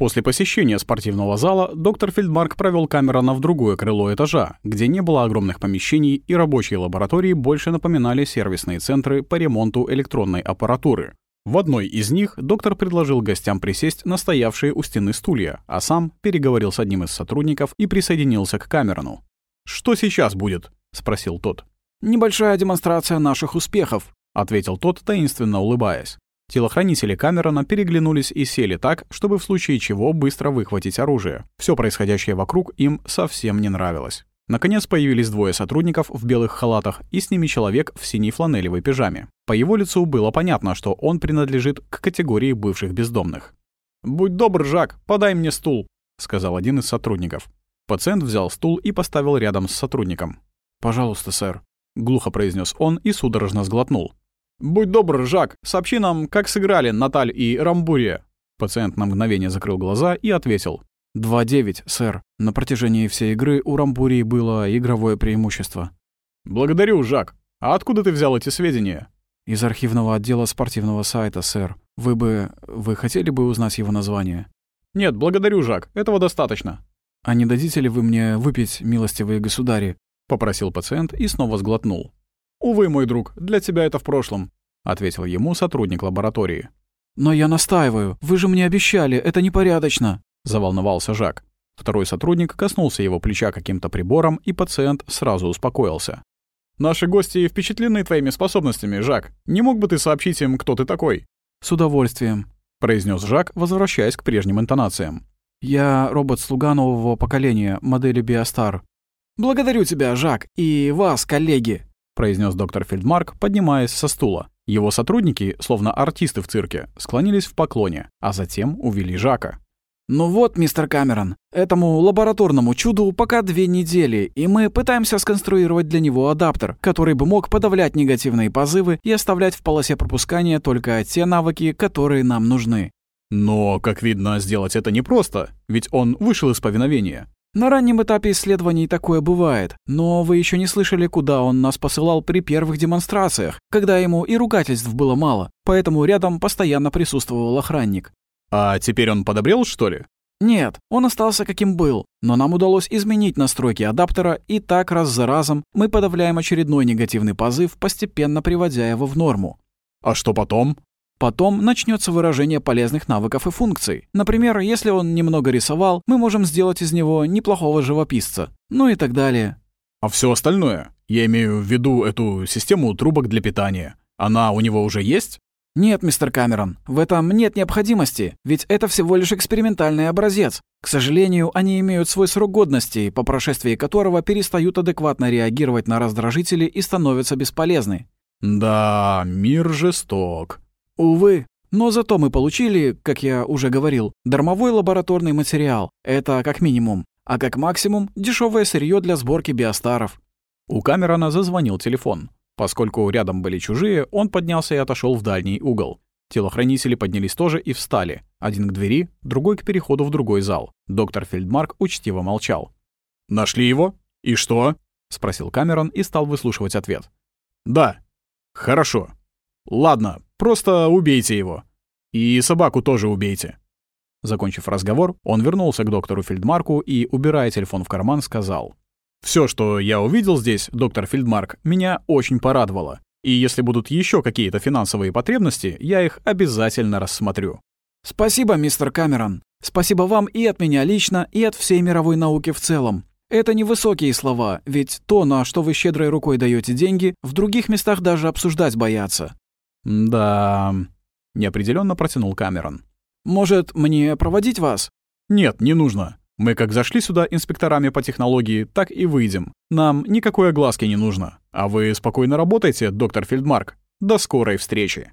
После посещения спортивного зала доктор Фельдмарк провел Камерона в другое крыло этажа, где не было огромных помещений и рабочие лаборатории больше напоминали сервисные центры по ремонту электронной аппаратуры. В одной из них доктор предложил гостям присесть на стоявшие у стены стулья, а сам переговорил с одним из сотрудников и присоединился к Камерону. «Что сейчас будет?» — спросил тот. «Небольшая демонстрация наших успехов», — ответил тот, таинственно улыбаясь. Телохранители Камерона переглянулись и сели так, чтобы в случае чего быстро выхватить оружие. Все происходящее вокруг им совсем не нравилось. Наконец появились двое сотрудников в белых халатах и с ними человек в синей фланелевой пижаме. По его лицу было понятно, что он принадлежит к категории бывших бездомных. «Будь добр, Жак, подай мне стул», — сказал один из сотрудников. Пациент взял стул и поставил рядом с сотрудником. «Пожалуйста, сэр», — глухо произнес он и судорожно сглотнул. «Будь добр, Жак, сообщи нам, как сыграли Наталь и Рамбурия». Пациент на мгновение закрыл глаза и ответил. «2-9, сэр. На протяжении всей игры у Рамбурии было игровое преимущество». «Благодарю, Жак. А откуда ты взял эти сведения?» «Из архивного отдела спортивного сайта, сэр. Вы бы... Вы хотели бы узнать его название?» «Нет, благодарю, Жак. Этого достаточно». «А не дадите ли вы мне выпить, милостивые государи?» — попросил пациент и снова сглотнул. «Увы, мой друг, для тебя это в прошлом», — ответил ему сотрудник лаборатории. «Но я настаиваю. Вы же мне обещали. Это непорядочно», — заволновался Жак. Второй сотрудник коснулся его плеча каким-то прибором, и пациент сразу успокоился. «Наши гости впечатлены твоими способностями, Жак. Не мог бы ты сообщить им, кто ты такой?» «С удовольствием», — произнес Жак, возвращаясь к прежним интонациям. «Я робот-слуга нового поколения, модели Биостар». «Благодарю тебя, Жак, и вас, коллеги», произнес доктор Фельдмарк, поднимаясь со стула. Его сотрудники, словно артисты в цирке, склонились в поклоне, а затем увели Жака. «Ну вот, мистер Камерон, этому лабораторному чуду пока две недели, и мы пытаемся сконструировать для него адаптер, который бы мог подавлять негативные позывы и оставлять в полосе пропускания только те навыки, которые нам нужны». «Но, как видно, сделать это непросто, ведь он вышел из повиновения. На раннем этапе исследований такое бывает, но вы еще не слышали, куда он нас посылал при первых демонстрациях, когда ему и ругательств было мало, поэтому рядом постоянно присутствовал охранник. А теперь он подобрел, что ли? Нет, он остался каким был, но нам удалось изменить настройки адаптера, и так раз за разом мы подавляем очередной негативный позыв, постепенно приводя его в норму. А что потом? Потом начнется выражение полезных навыков и функций. Например, если он немного рисовал, мы можем сделать из него неплохого живописца. Ну и так далее. А все остальное? Я имею в виду эту систему трубок для питания. Она у него уже есть? Нет, мистер Камерон, в этом нет необходимости, ведь это всего лишь экспериментальный образец. К сожалению, они имеют свой срок годности, по прошествии которого перестают адекватно реагировать на раздражители и становятся бесполезны. Да, мир жесток. Увы, но зато мы получили, как я уже говорил, дармовой лабораторный материал. Это как минимум. А как максимум, дешевое сырье для сборки биостаров. У Камерона зазвонил телефон. Поскольку рядом были чужие, он поднялся и отошел в дальний угол. Телохранители поднялись тоже и встали. Один к двери, другой к переходу в другой зал. Доктор Фельдмарк учтиво молчал. «Нашли его? И что?» — спросил Камерон и стал выслушивать ответ. «Да. Хорошо. Ладно, просто убейте его. И собаку тоже убейте». Закончив разговор, он вернулся к доктору Фельдмарку и, убирая телефон в карман, сказал. «Все, что я увидел здесь, доктор Фельдмарк, меня очень порадовало. И если будут еще какие-то финансовые потребности, я их обязательно рассмотрю». «Спасибо, мистер Камерон. Спасибо вам и от меня лично, и от всей мировой науки в целом. Это невысокие слова, ведь то, на что вы щедрой рукой даете деньги, в других местах даже обсуждать боятся. «Да...» — неопределенно протянул Камерон. «Может, мне проводить вас?» «Нет, не нужно. Мы как зашли сюда инспекторами по технологии, так и выйдем. Нам никакой огласки не нужно. А вы спокойно работайте, доктор Фельдмарк. До скорой встречи!»